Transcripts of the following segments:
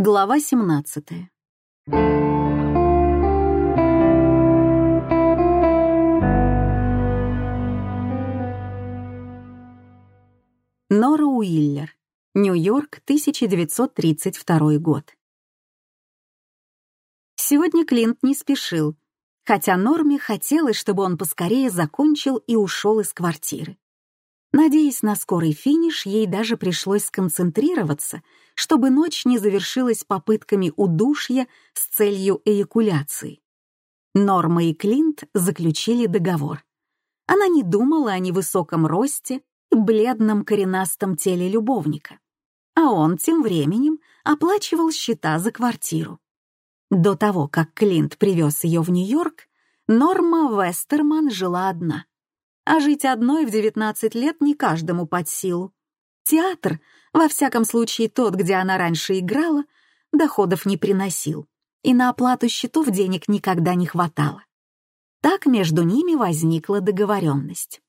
Глава 17. Нора Уиллер. Нью-Йорк, 1932 год. Сегодня Клинт не спешил, хотя Норме хотелось, чтобы он поскорее закончил и ушел из квартиры. Надеясь на скорый финиш, ей даже пришлось сконцентрироваться, чтобы ночь не завершилась попытками удушья с целью эякуляции. Норма и Клинт заключили договор. Она не думала о невысоком росте и бледном коренастом теле любовника. А он тем временем оплачивал счета за квартиру. До того, как Клинт привез ее в Нью-Йорк, Норма Вестерман жила одна а жить одной в 19 лет не каждому под силу. Театр, во всяком случае тот, где она раньше играла, доходов не приносил, и на оплату счетов денег никогда не хватало. Так между ними возникла договоренность.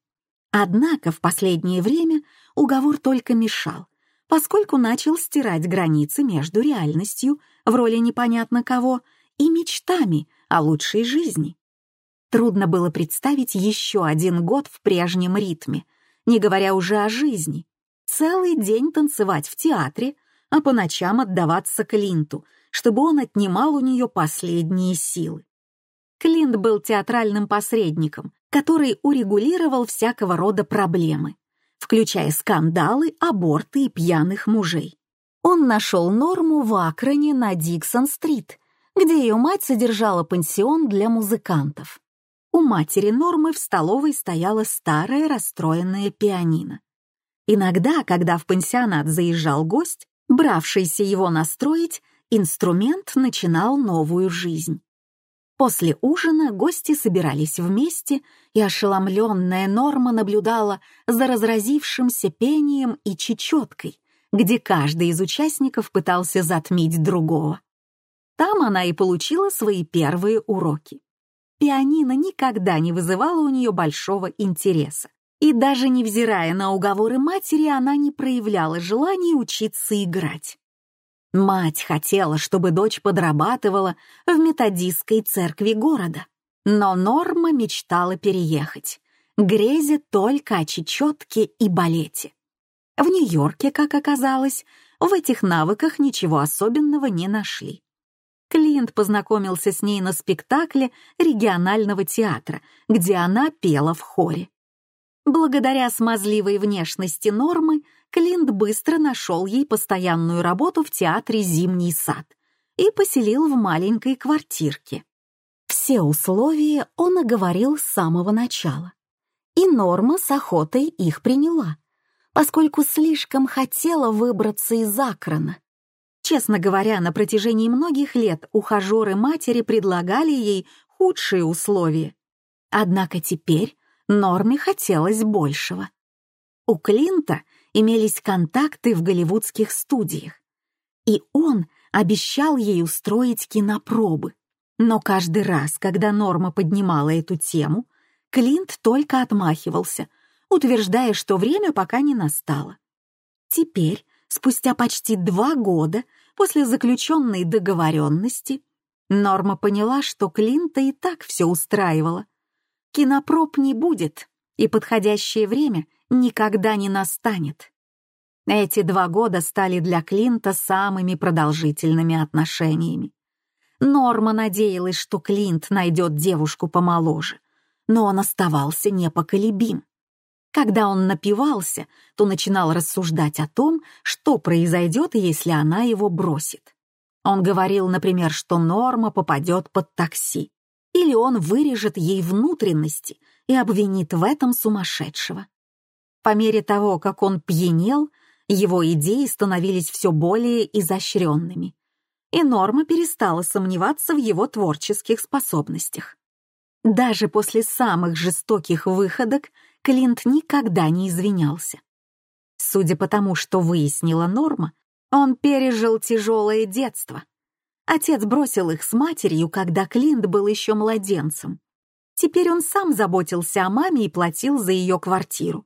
Однако в последнее время уговор только мешал, поскольку начал стирать границы между реальностью в роли непонятно кого и мечтами о лучшей жизни. Трудно было представить еще один год в прежнем ритме, не говоря уже о жизни. Целый день танцевать в театре, а по ночам отдаваться Клинту, чтобы он отнимал у нее последние силы. Клинт был театральным посредником, который урегулировал всякого рода проблемы, включая скандалы, аборты и пьяных мужей. Он нашел норму в Акроне на Диксон-стрит, где ее мать содержала пансион для музыкантов. У матери Нормы в столовой стояла старая расстроенная пианино. Иногда, когда в пансионат заезжал гость, бравшийся его настроить, инструмент начинал новую жизнь. После ужина гости собирались вместе, и ошеломленная Норма наблюдала за разразившимся пением и чечеткой, где каждый из участников пытался затмить другого. Там она и получила свои первые уроки пианино никогда не вызывало у нее большого интереса. И даже невзирая на уговоры матери, она не проявляла желания учиться играть. Мать хотела, чтобы дочь подрабатывала в методистской церкви города. Но Норма мечтала переехать, грезя только о чечетке и балете. В Нью-Йорке, как оказалось, в этих навыках ничего особенного не нашли. Клиент познакомился с ней на спектакле регионального театра, где она пела в хоре. Благодаря смазливой внешности Нормы, Клинт быстро нашел ей постоянную работу в театре «Зимний сад» и поселил в маленькой квартирке. Все условия он оговорил с самого начала. И Норма с охотой их приняла, поскольку слишком хотела выбраться из Акрона. Честно говоря, на протяжении многих лет ухажеры матери предлагали ей худшие условия. Однако теперь Норме хотелось большего. У Клинта имелись контакты в голливудских студиях, и он обещал ей устроить кинопробы. Но каждый раз, когда Норма поднимала эту тему, Клинт только отмахивался, утверждая, что время пока не настало. Теперь, спустя почти два года, После заключенной договоренности Норма поняла, что Клинта и так все устраивало. Кинопроб не будет, и подходящее время никогда не настанет. Эти два года стали для Клинта самыми продолжительными отношениями. Норма надеялась, что Клинт найдет девушку помоложе, но он оставался непоколебим. Когда он напивался, то начинал рассуждать о том, что произойдет, если она его бросит. Он говорил, например, что Норма попадет под такси, или он вырежет ей внутренности и обвинит в этом сумасшедшего. По мере того, как он пьянел, его идеи становились все более изощренными, и Норма перестала сомневаться в его творческих способностях. Даже после самых жестоких выходок Клинт никогда не извинялся. Судя по тому, что выяснила Норма, он пережил тяжелое детство. Отец бросил их с матерью, когда Клинт был еще младенцем. Теперь он сам заботился о маме и платил за ее квартиру.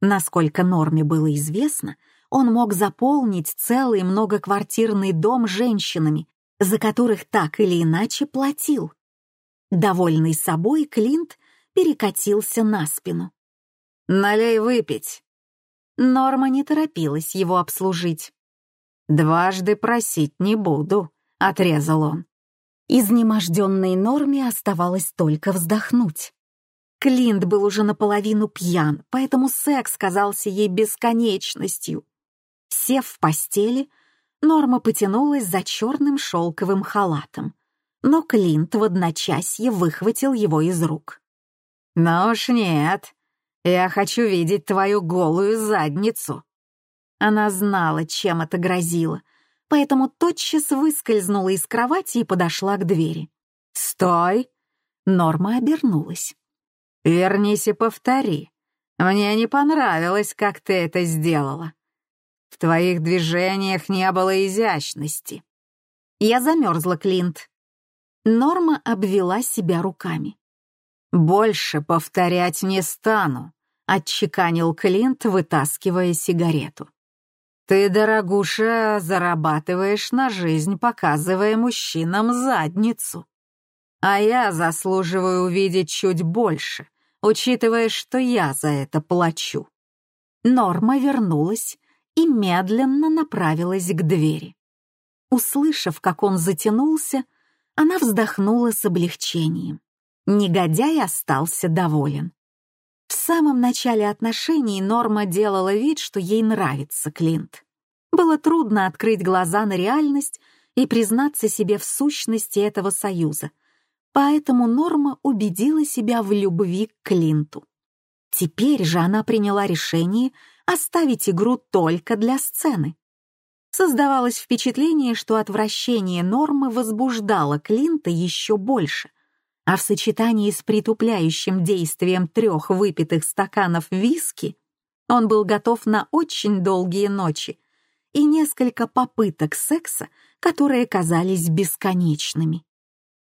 Насколько Норме было известно, он мог заполнить целый многоквартирный дом женщинами, за которых так или иначе платил. Довольный собой, Клинт перекатился на спину. «Налей выпить». Норма не торопилась его обслужить. «Дважды просить не буду», — отрезал он. Изнеможденной Норме оставалось только вздохнуть. Клинт был уже наполовину пьян, поэтому секс казался ей бесконечностью. Сев в постели, Норма потянулась за черным шелковым халатом, но Клинт в одночасье выхватил его из рук. «Ну уж нет, я хочу видеть твою голую задницу». Она знала, чем это грозило, поэтому тотчас выскользнула из кровати и подошла к двери. «Стой!» Норма обернулась. «Вернись и повтори. Мне не понравилось, как ты это сделала. В твоих движениях не было изящности». Я замерзла, Клинт. Норма обвела себя руками. «Больше повторять не стану», — отчеканил Клинт, вытаскивая сигарету. «Ты, дорогуша, зарабатываешь на жизнь, показывая мужчинам задницу. А я заслуживаю увидеть чуть больше, учитывая, что я за это плачу». Норма вернулась и медленно направилась к двери. Услышав, как он затянулся, она вздохнула с облегчением. Негодяй остался доволен. В самом начале отношений Норма делала вид, что ей нравится Клинт. Было трудно открыть глаза на реальность и признаться себе в сущности этого союза, поэтому Норма убедила себя в любви к Клинту. Теперь же она приняла решение оставить игру только для сцены. Создавалось впечатление, что отвращение Нормы возбуждало Клинта еще больше, а в сочетании с притупляющим действием трех выпитых стаканов виски он был готов на очень долгие ночи и несколько попыток секса, которые казались бесконечными.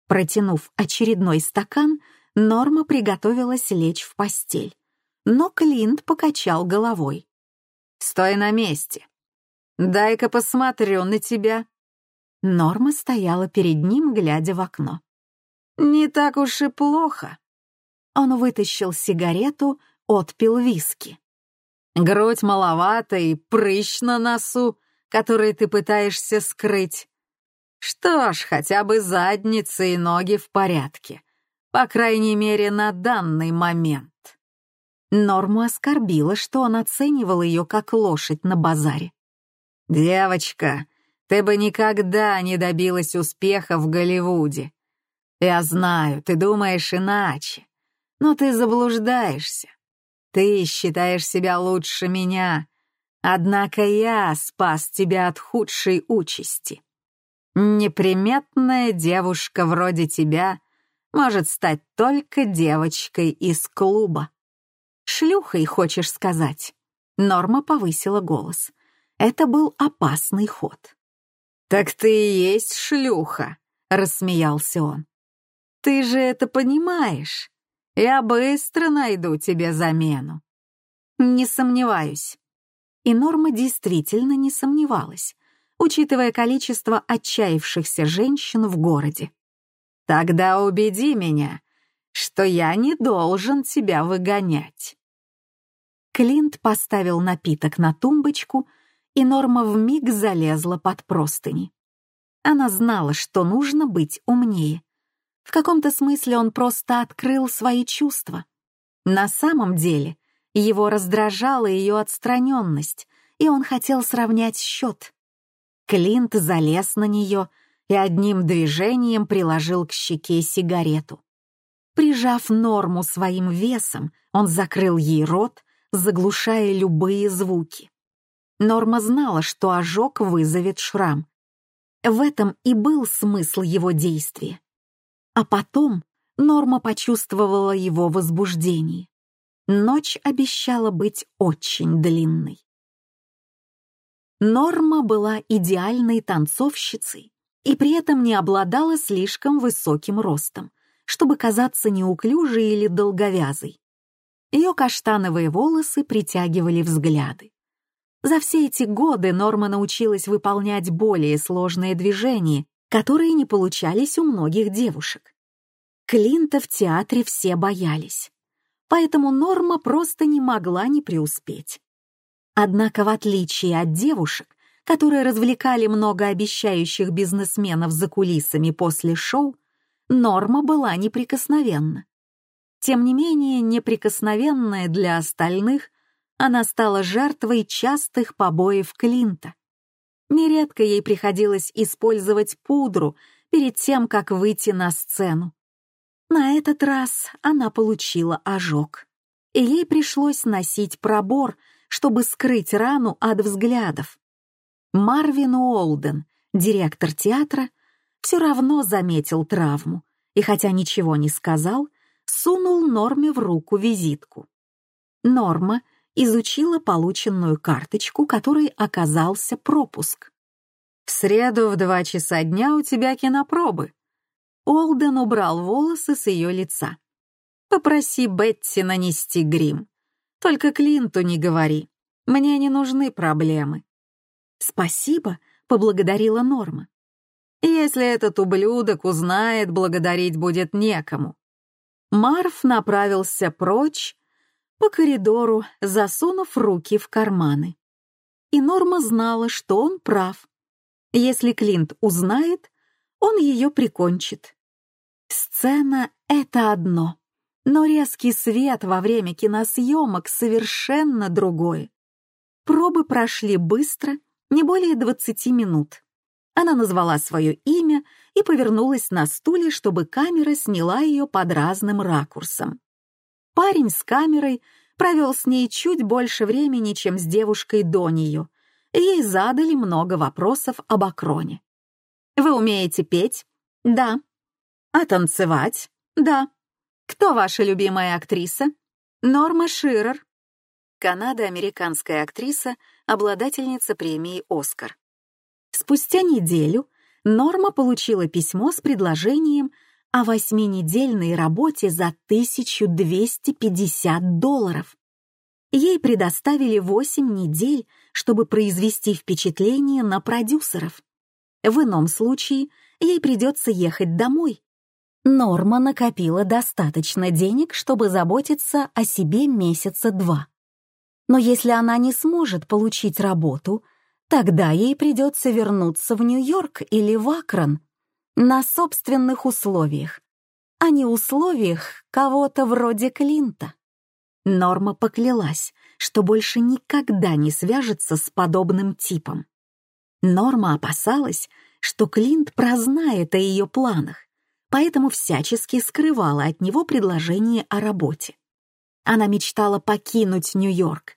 Протянув очередной стакан, Норма приготовилась лечь в постель, но Клинт покачал головой. «Стой на месте. Дай-ка посмотрю на тебя». Норма стояла перед ним, глядя в окно. «Не так уж и плохо». Он вытащил сигарету, отпил виски. «Грудь маловато и прыщ на носу, который ты пытаешься скрыть. Что ж, хотя бы задница и ноги в порядке. По крайней мере, на данный момент». Норму оскорбило, что он оценивал ее как лошадь на базаре. «Девочка, ты бы никогда не добилась успеха в Голливуде. Я знаю, ты думаешь иначе, но ты заблуждаешься. Ты считаешь себя лучше меня, однако я спас тебя от худшей участи. Неприметная девушка вроде тебя может стать только девочкой из клуба. Шлюхой, хочешь сказать? Норма повысила голос. Это был опасный ход. «Так ты и есть шлюха», — рассмеялся он. Ты же это понимаешь. Я быстро найду тебе замену. Не сомневаюсь. И Норма действительно не сомневалась, учитывая количество отчаявшихся женщин в городе. Тогда убеди меня, что я не должен тебя выгонять. Клинт поставил напиток на тумбочку, и Норма вмиг залезла под простыни. Она знала, что нужно быть умнее, в каком-то смысле он просто открыл свои чувства. На самом деле его раздражала ее отстраненность, и он хотел сравнять счет. Клинт залез на нее и одним движением приложил к щеке сигарету. Прижав норму своим весом, он закрыл ей рот, заглушая любые звуки. Норма знала, что ожог вызовет шрам. В этом и был смысл его действия. А потом Норма почувствовала его возбуждение. Ночь обещала быть очень длинной. Норма была идеальной танцовщицей и при этом не обладала слишком высоким ростом, чтобы казаться неуклюжей или долговязой. Ее каштановые волосы притягивали взгляды. За все эти годы Норма научилась выполнять более сложные движения, которые не получались у многих девушек. Клинта в театре все боялись, поэтому Норма просто не могла не преуспеть. Однако, в отличие от девушек, которые развлекали многообещающих бизнесменов за кулисами после шоу, Норма была неприкосновенна. Тем не менее, неприкосновенная для остальных, она стала жертвой частых побоев Клинта. Нередко ей приходилось использовать пудру перед тем, как выйти на сцену. На этот раз она получила ожог, и ей пришлось носить пробор, чтобы скрыть рану от взглядов. Марвин Уолден, директор театра, все равно заметил травму и, хотя ничего не сказал, сунул Норме в руку визитку. Норма изучила полученную карточку, которой оказался пропуск. «В среду в два часа дня у тебя кинопробы». Олден убрал волосы с ее лица. «Попроси Бетти нанести грим. Только Клинту не говори. Мне не нужны проблемы. «Спасибо», — поблагодарила Норма. «Если этот ублюдок узнает, благодарить будет некому». Марф направился прочь по коридору, засунув руки в карманы. И Норма знала, что он прав. Если Клинт узнает, он ее прикончит. Сцена — это одно, но резкий свет во время киносъемок совершенно другое. Пробы прошли быстро, не более 20 минут. Она назвала свое имя и повернулась на стуле, чтобы камера сняла ее под разным ракурсом. Парень с камерой провел с ней чуть больше времени, чем с девушкой до нее. Ей задали много вопросов об Акроне. «Вы умеете петь?» «Да». «А танцевать?» «Да». «Кто ваша любимая актриса?» «Норма Ширер». Канада — американская актриса, обладательница премии «Оскар». Спустя неделю Норма получила письмо с предложением о восьминедельной работе за 1250 долларов. Ей предоставили 8 недель, чтобы произвести впечатление на продюсеров. В ином случае ей придется ехать домой. Норма накопила достаточно денег, чтобы заботиться о себе месяца два. Но если она не сможет получить работу, тогда ей придется вернуться в Нью-Йорк или в Акрон на собственных условиях, а не условиях кого-то вроде Клинта. Норма поклялась, что больше никогда не свяжется с подобным типом. Норма опасалась, что Клинт прознает о ее планах, поэтому всячески скрывала от него предложение о работе. Она мечтала покинуть Нью-Йорк.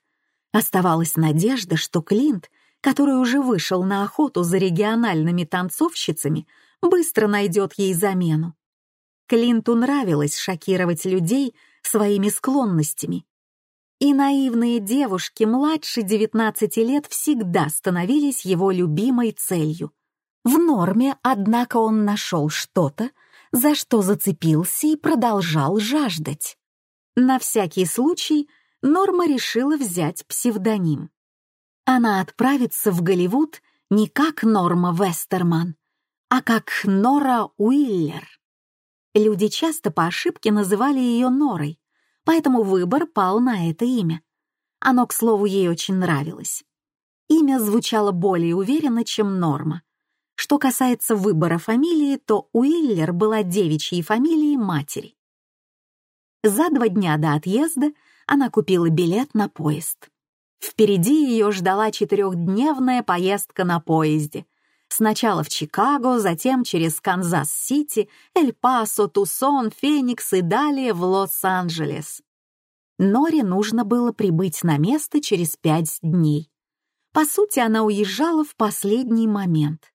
Оставалась надежда, что Клинт, который уже вышел на охоту за региональными танцовщицами, быстро найдет ей замену. Клинту нравилось шокировать людей своими склонностями. И наивные девушки младше 19 лет всегда становились его любимой целью. В норме, однако, он нашел что-то, за что зацепился и продолжал жаждать. На всякий случай Норма решила взять псевдоним. Она отправится в Голливуд не как Норма Вестерман, а как Нора Уиллер. Люди часто по ошибке называли ее Норой, поэтому выбор пал на это имя. Оно, к слову, ей очень нравилось. Имя звучало более уверенно, чем Норма. Что касается выбора фамилии, то Уиллер была девичьей фамилией матери. За два дня до отъезда она купила билет на поезд. Впереди ее ждала четырехдневная поездка на поезде. Сначала в Чикаго, затем через Канзас-Сити, Эль-Пасо, Тусон, Феникс и далее в Лос-Анджелес. Норе нужно было прибыть на место через пять дней. По сути, она уезжала в последний момент.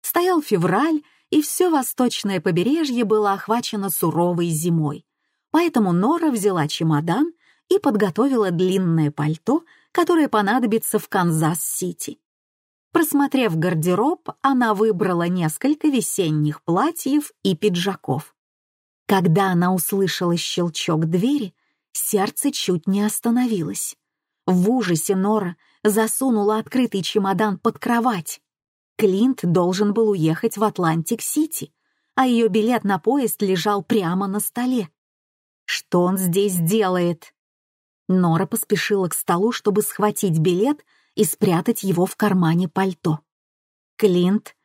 Стоял февраль, и все восточное побережье было охвачено суровой зимой. Поэтому Нора взяла чемодан и подготовила длинное пальто, которое понадобится в Канзас-Сити. Просмотрев гардероб, она выбрала несколько весенних платьев и пиджаков. Когда она услышала щелчок двери, сердце чуть не остановилось. В ужасе Нора засунула открытый чемодан под кровать. Клинт должен был уехать в Атлантик-Сити, а ее билет на поезд лежал прямо на столе. Что он здесь делает? Нора поспешила к столу, чтобы схватить билет и спрятать его в кармане пальто. Клинт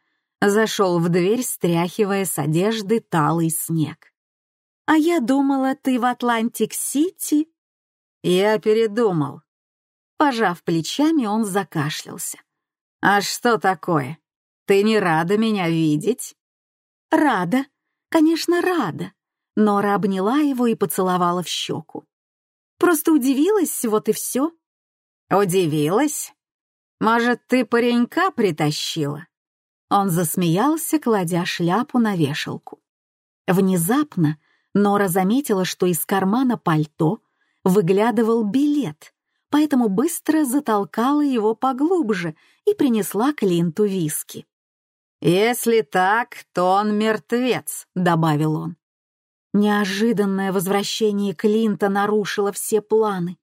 зашел в дверь, стряхивая с одежды талый снег. «А я думала, ты в Атлантик-Сити?» «Я передумал». Пожав плечами, он закашлялся. «А что такое? Ты не рада меня видеть?» «Рада. Конечно, рада». Нора обняла его и поцеловала в щеку. «Просто удивилась, вот и все». «Удивилась? Может, ты паренька притащила?» Он засмеялся, кладя шляпу на вешалку. Внезапно Нора заметила, что из кармана пальто выглядывал билет, поэтому быстро затолкала его поглубже и принесла Клинту виски. «Если так, то он мертвец», — добавил он. Неожиданное возвращение Клинта нарушило все планы.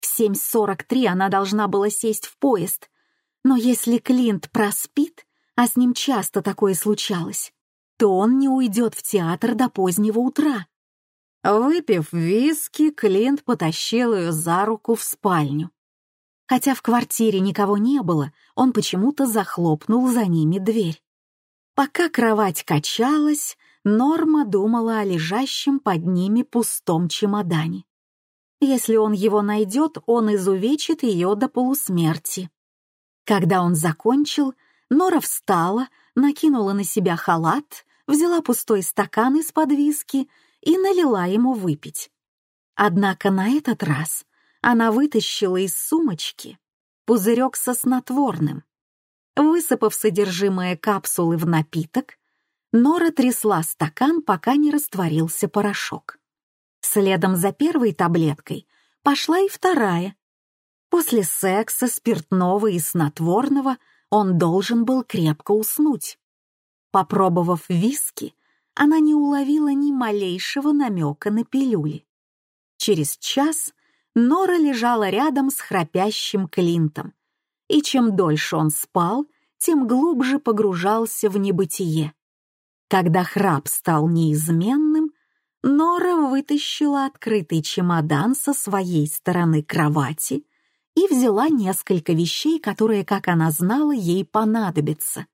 В 7.43 она должна была сесть в поезд, но если Клинт проспит, а с ним часто такое случалось, то он не уйдет в театр до позднего утра. Выпив виски, Клинт потащил ее за руку в спальню. Хотя в квартире никого не было, он почему-то захлопнул за ними дверь. Пока кровать качалась, Норма думала о лежащем под ними пустом чемодане. Если он его найдет, он изувечит ее до полусмерти. Когда он закончил, Нора встала, накинула на себя халат, взяла пустой стакан из-под виски и налила ему выпить. Однако на этот раз она вытащила из сумочки пузырек со снотворным. Высыпав содержимое капсулы в напиток, Нора трясла стакан, пока не растворился порошок. Следом за первой таблеткой пошла и вторая. После секса, спиртного и снотворного он должен был крепко уснуть. Попробовав виски, она не уловила ни малейшего намека на пилюли. Через час Нора лежала рядом с храпящим Клинтом, и чем дольше он спал, тем глубже погружался в небытие. Когда храп стал неизменным, Нора вытащила открытый чемодан со своей стороны кровати и взяла несколько вещей, которые, как она знала, ей понадобятся.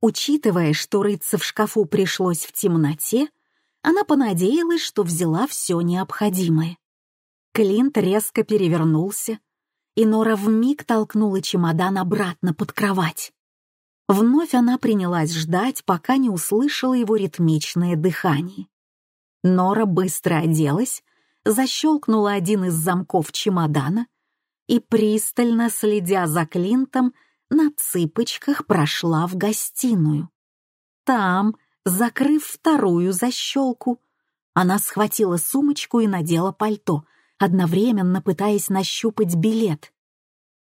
Учитывая, что рыться в шкафу пришлось в темноте, она понадеялась, что взяла все необходимое. Клинт резко перевернулся, и Нора вмиг толкнула чемодан обратно под кровать. Вновь она принялась ждать, пока не услышала его ритмичное дыхание. Нора быстро оделась, защелкнула один из замков чемодана и, пристально следя за Клинтом, на цыпочках прошла в гостиную. Там, закрыв вторую защелку, она схватила сумочку и надела пальто, одновременно пытаясь нащупать билет.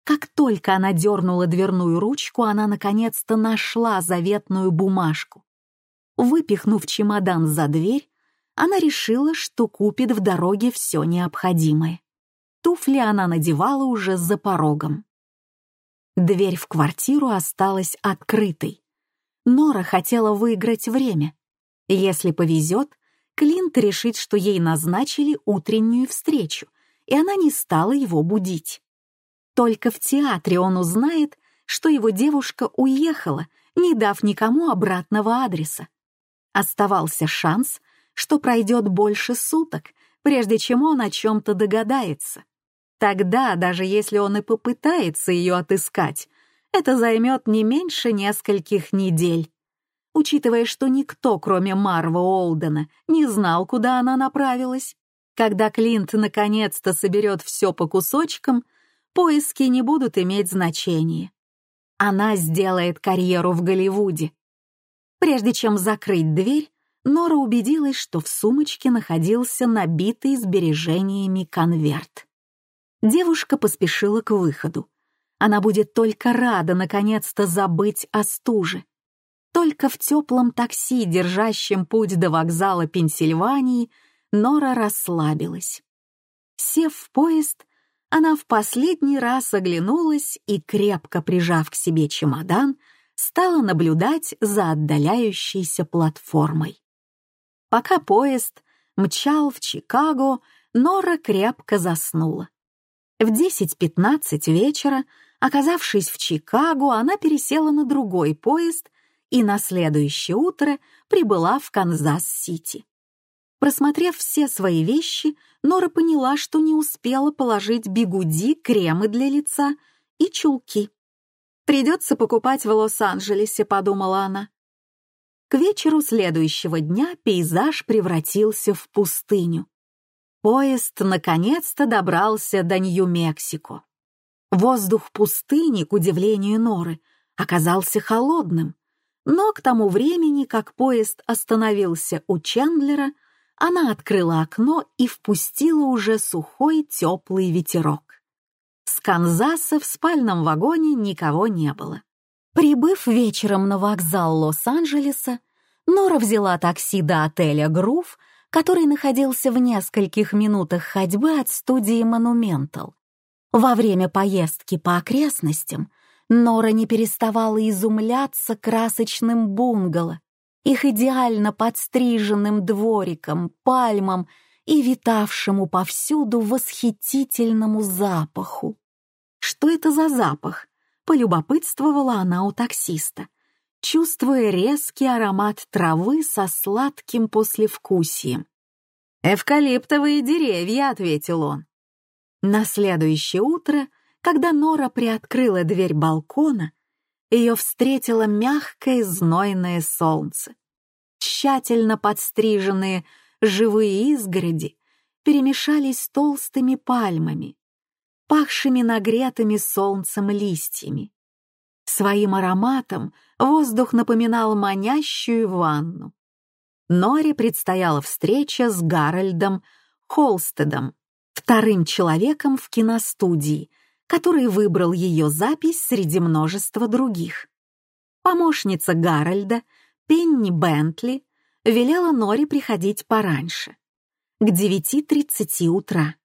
Как только она дернула дверную ручку, она наконец-то нашла заветную бумажку. Выпихнув чемодан за дверь, она решила, что купит в дороге все необходимое. Туфли она надевала уже за порогом. Дверь в квартиру осталась открытой. Нора хотела выиграть время. Если повезет, Клинт решит, что ей назначили утреннюю встречу, и она не стала его будить. Только в театре он узнает, что его девушка уехала, не дав никому обратного адреса. Оставался шанс, что пройдет больше суток, прежде чем он о чем-то догадается. Тогда, даже если он и попытается ее отыскать, это займет не меньше нескольких недель. Учитывая, что никто, кроме Марва Олдена, не знал, куда она направилась, когда Клинт наконец-то соберет все по кусочкам, поиски не будут иметь значения. Она сделает карьеру в Голливуде. Прежде чем закрыть дверь, Нора убедилась, что в сумочке находился набитый сбережениями конверт. Девушка поспешила к выходу. Она будет только рада наконец-то забыть о стуже. Только в теплом такси, держащем путь до вокзала Пенсильвании, Нора расслабилась. Сев в поезд, она в последний раз оглянулась и, крепко прижав к себе чемодан, стала наблюдать за отдаляющейся платформой. Пока поезд мчал в Чикаго, Нора крепко заснула. В 10.15 вечера, оказавшись в Чикаго, она пересела на другой поезд и на следующее утро прибыла в Канзас-Сити. Просмотрев все свои вещи, Нора поняла, что не успела положить бигуди, кремы для лица и чулки. «Придется покупать в Лос-Анджелесе», — подумала она. К вечеру следующего дня пейзаж превратился в пустыню. Поезд наконец-то добрался до Нью-Мексико. Воздух пустыни, к удивлению Норы, оказался холодным, но к тому времени, как поезд остановился у Чендлера, она открыла окно и впустила уже сухой теплый ветерок. С Канзаса в спальном вагоне никого не было. Прибыв вечером на вокзал Лос-Анджелеса, Нора взяла такси до отеля «Грув», который находился в нескольких минутах ходьбы от студии «Монументал». Во время поездки по окрестностям Нора не переставала изумляться красочным бунгало, их идеально подстриженным двориком, пальмам и витавшему повсюду восхитительному запаху. Что это за запах? Полюбопытствовала она у таксиста, чувствуя резкий аромат травы со сладким послевкусием. «Эвкалиптовые деревья», — ответил он. На следующее утро, когда Нора приоткрыла дверь балкона, ее встретило мягкое знойное солнце. Тщательно подстриженные живые изгороди перемешались с толстыми пальмами, пахшими нагретыми солнцем листьями. Своим ароматом воздух напоминал манящую ванну. Норе предстояла встреча с Гарольдом Холстедом, вторым человеком в киностудии, который выбрал ее запись среди множества других. Помощница Гарольда, Пенни Бентли, велела Норе приходить пораньше, к 9.30 утра.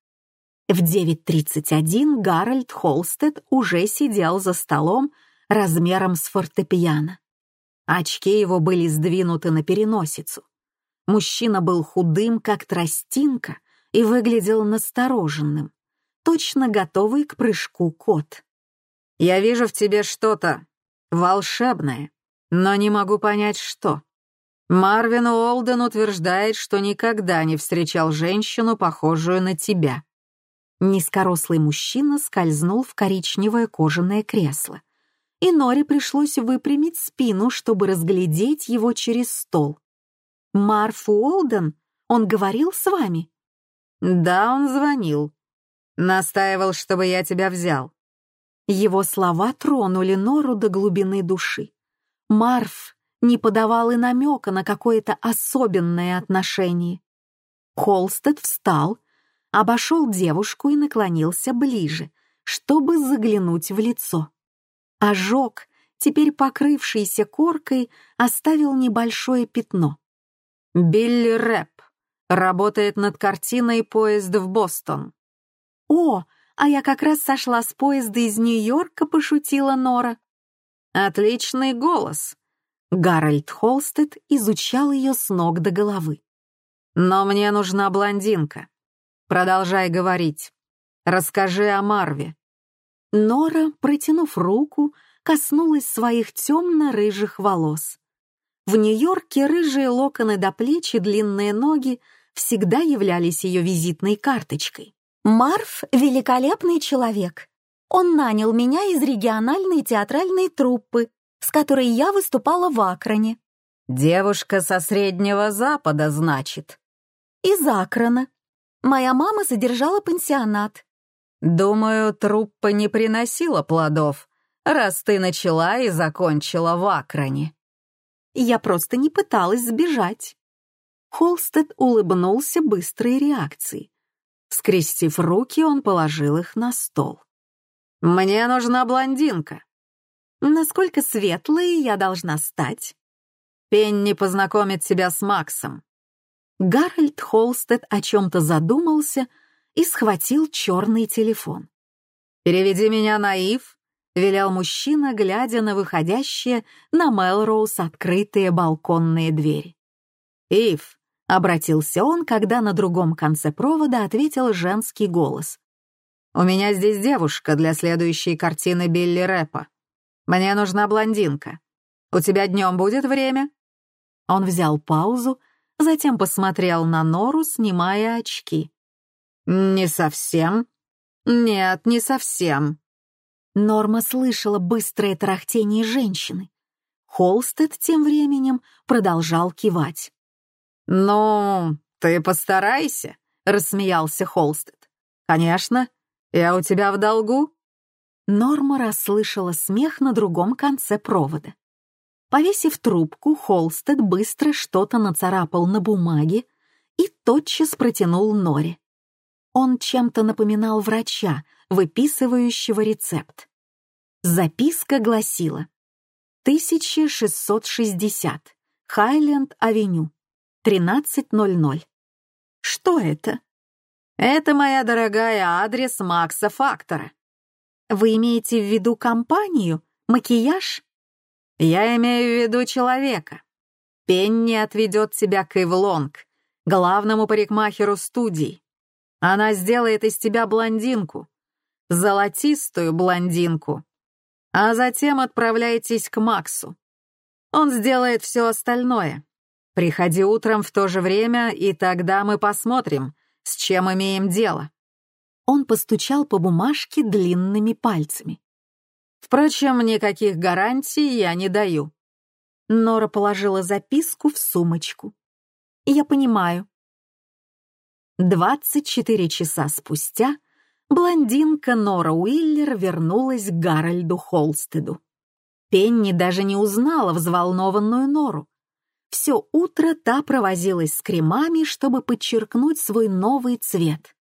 В 9.31 Гарольд Холстед уже сидел за столом размером с фортепиано. Очки его были сдвинуты на переносицу. Мужчина был худым, как тростинка, и выглядел настороженным точно готовый к прыжку кот. «Я вижу в тебе что-то волшебное, но не могу понять, что». Марвин Уолден утверждает, что никогда не встречал женщину, похожую на тебя. Низкорослый мужчина скользнул в коричневое кожаное кресло, и Норе пришлось выпрямить спину, чтобы разглядеть его через стол. «Марф Уолден? Он говорил с вами?» «Да, он звонил. Настаивал, чтобы я тебя взял. Его слова тронули Нору до глубины души. Марф не подавал и намека на какое-то особенное отношение. Холстед встал, обошел девушку и наклонился ближе, чтобы заглянуть в лицо. Ожог, теперь покрывшийся коркой, оставил небольшое пятно. «Билли Рэп работает над картиной «Поезд в Бостон». «О, а я как раз сошла с поезда из Нью-Йорка», — пошутила Нора. «Отличный голос». Гарольд Холстед изучал ее с ног до головы. «Но мне нужна блондинка. Продолжай говорить. Расскажи о Марве». Нора, протянув руку, коснулась своих темно-рыжих волос. В Нью-Йорке рыжие локоны до плеч и длинные ноги всегда являлись ее визитной карточкой. Марф — великолепный человек. Он нанял меня из региональной театральной труппы, с которой я выступала в Акроне. «Девушка со Среднего Запада, значит?» «Из Акрона. Моя мама содержала пансионат». «Думаю, труппа не приносила плодов, раз ты начала и закончила в Акроне». «Я просто не пыталась сбежать». Холстед улыбнулся быстрой реакцией. Скрестив руки, он положил их на стол. «Мне нужна блондинка». «Насколько светлой я должна стать?» «Пенни познакомит тебя с Максом». Гарольд Холстед о чем-то задумался и схватил черный телефон. «Переведи меня на Ив», — велел мужчина, глядя на выходящие на Мелроуз открытые балконные двери. «Ив», — обратился он, когда на другом конце провода ответил женский голос. «У меня здесь девушка для следующей картины Билли Рэпа. Мне нужна блондинка. У тебя днем будет время?» Он взял паузу, затем посмотрел на Нору, снимая очки. «Не совсем. Нет, не совсем». Норма слышала быстрое тарахтение женщины. Холстед тем временем продолжал кивать. «Ну, ты постарайся», — рассмеялся Холстед. «Конечно, я у тебя в долгу». Норма расслышала смех на другом конце провода. Повесив трубку, Холстед быстро что-то нацарапал на бумаге и тотчас протянул Норе. Он чем-то напоминал врача, выписывающего рецепт. Записка гласила 1660, Хайленд-авеню, 13.00. Что это? Это, моя дорогая, адрес Макса Фактора. Вы имеете в виду компанию, макияж? Я имею в виду человека. Пенни отведет тебя к Ивлонг, главному парикмахеру студии. Она сделает из тебя блондинку, золотистую блондинку. А затем отправляйтесь к Максу. Он сделает все остальное. Приходи утром в то же время, и тогда мы посмотрим, с чем имеем дело. Он постучал по бумажке длинными пальцами. Впрочем, никаких гарантий я не даю. Нора положила записку в сумочку. Я понимаю. 24 часа спустя блондинка Нора Уиллер вернулась к Гарольду Холстеду. Пенни даже не узнала взволнованную Нору. Все утро та провозилась с кремами, чтобы подчеркнуть свой новый цвет.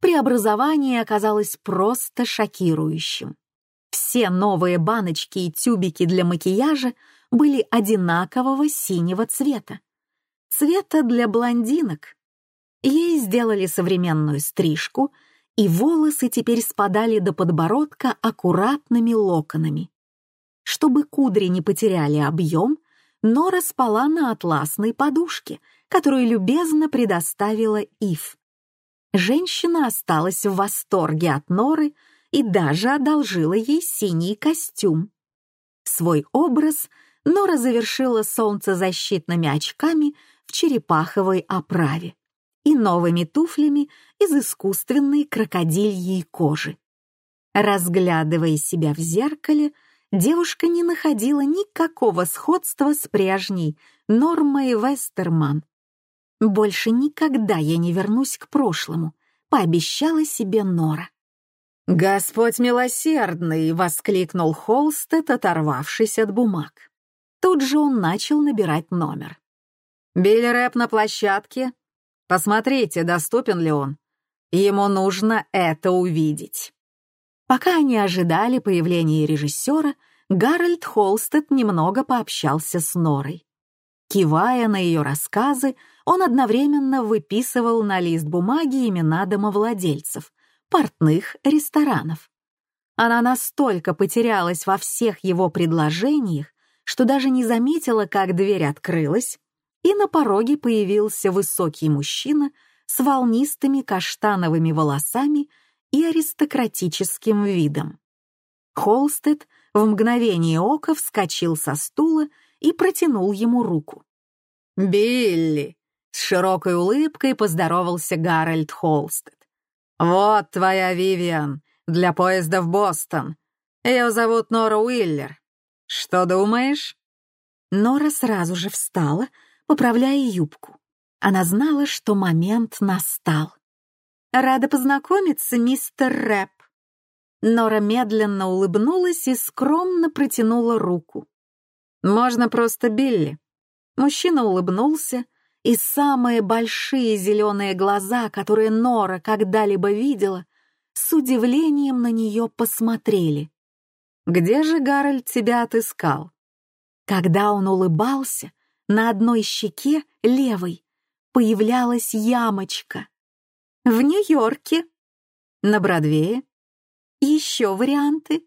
Преобразование оказалось просто шокирующим. Все новые баночки и тюбики для макияжа были одинакового синего цвета. Цвета для блондинок. Ей сделали современную стрижку, и волосы теперь спадали до подбородка аккуратными локонами. Чтобы кудри не потеряли объем, Нора спала на атласной подушке, которую любезно предоставила Ив. Женщина осталась в восторге от Норы и даже одолжила ей синий костюм. Свой образ Нора завершила солнцезащитными очками в черепаховой оправе и новыми туфлями из искусственной крокодильей кожи. Разглядывая себя в зеркале, девушка не находила никакого сходства с прежней Нормой Вестерман. «Больше никогда я не вернусь к прошлому», — пообещала себе Нора. «Господь милосердный!» — воскликнул Холстед, оторвавшись от бумаг. Тут же он начал набирать номер. «Билли Рэп на площадке Посмотрите, доступен ли он. Ему нужно это увидеть. Пока они ожидали появления режиссера, Гарольд Холстед немного пообщался с Норой. Кивая на ее рассказы, он одновременно выписывал на лист бумаги имена домовладельцев, портных, ресторанов. Она настолько потерялась во всех его предложениях, что даже не заметила, как дверь открылась, и на пороге появился высокий мужчина с волнистыми каштановыми волосами и аристократическим видом. Холстед в мгновение ока вскочил со стула и протянул ему руку. «Билли!» — с широкой улыбкой поздоровался Гарольд Холстед. «Вот твоя Вивиан для поезда в Бостон. Ее зовут Нора Уиллер. Что думаешь?» Нора сразу же встала, поправляя юбку. Она знала, что момент настал. «Рада познакомиться, мистер Рэп». Нора медленно улыбнулась и скромно протянула руку. «Можно просто Билли». Мужчина улыбнулся, и самые большие зеленые глаза, которые Нора когда-либо видела, с удивлением на нее посмотрели. «Где же Гарольд тебя отыскал?» Когда он улыбался, на одной щеке, левой, появлялась ямочка. В Нью-Йорке. На Бродвее. Еще варианты?»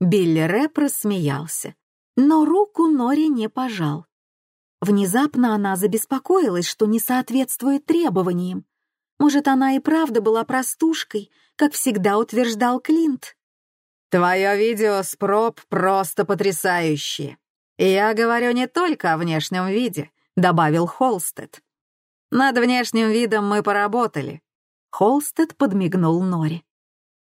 Билли Рэп рассмеялся, но руку Нори не пожал. Внезапно она забеспокоилась, что не соответствует требованиям. Может, она и правда была простушкой, как всегда утверждал Клинт. «Твое видео с проб просто потрясающее. я говорю не только о внешнем виде», — добавил Холстед. «Над внешним видом мы поработали». Холстед подмигнул Нори.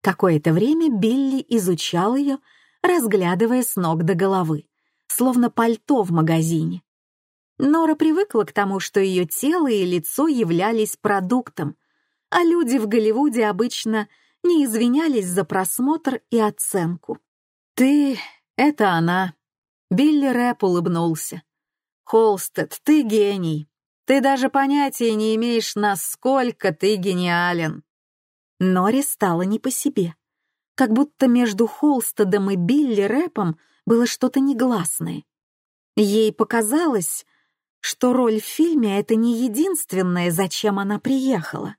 Какое-то время Билли изучал ее, разглядывая с ног до головы, словно пальто в магазине. Нора привыкла к тому, что ее тело и лицо являлись продуктом, а люди в Голливуде обычно не извинялись за просмотр и оценку. «Ты — это она», — Билли Рэп улыбнулся. «Холстед, ты гений. Ты даже понятия не имеешь, насколько ты гениален». Нори стало не по себе. Как будто между Холстедом и Билли Рэпом было что-то негласное. Ей показалось, что роль в фильме — это не единственное, зачем она приехала.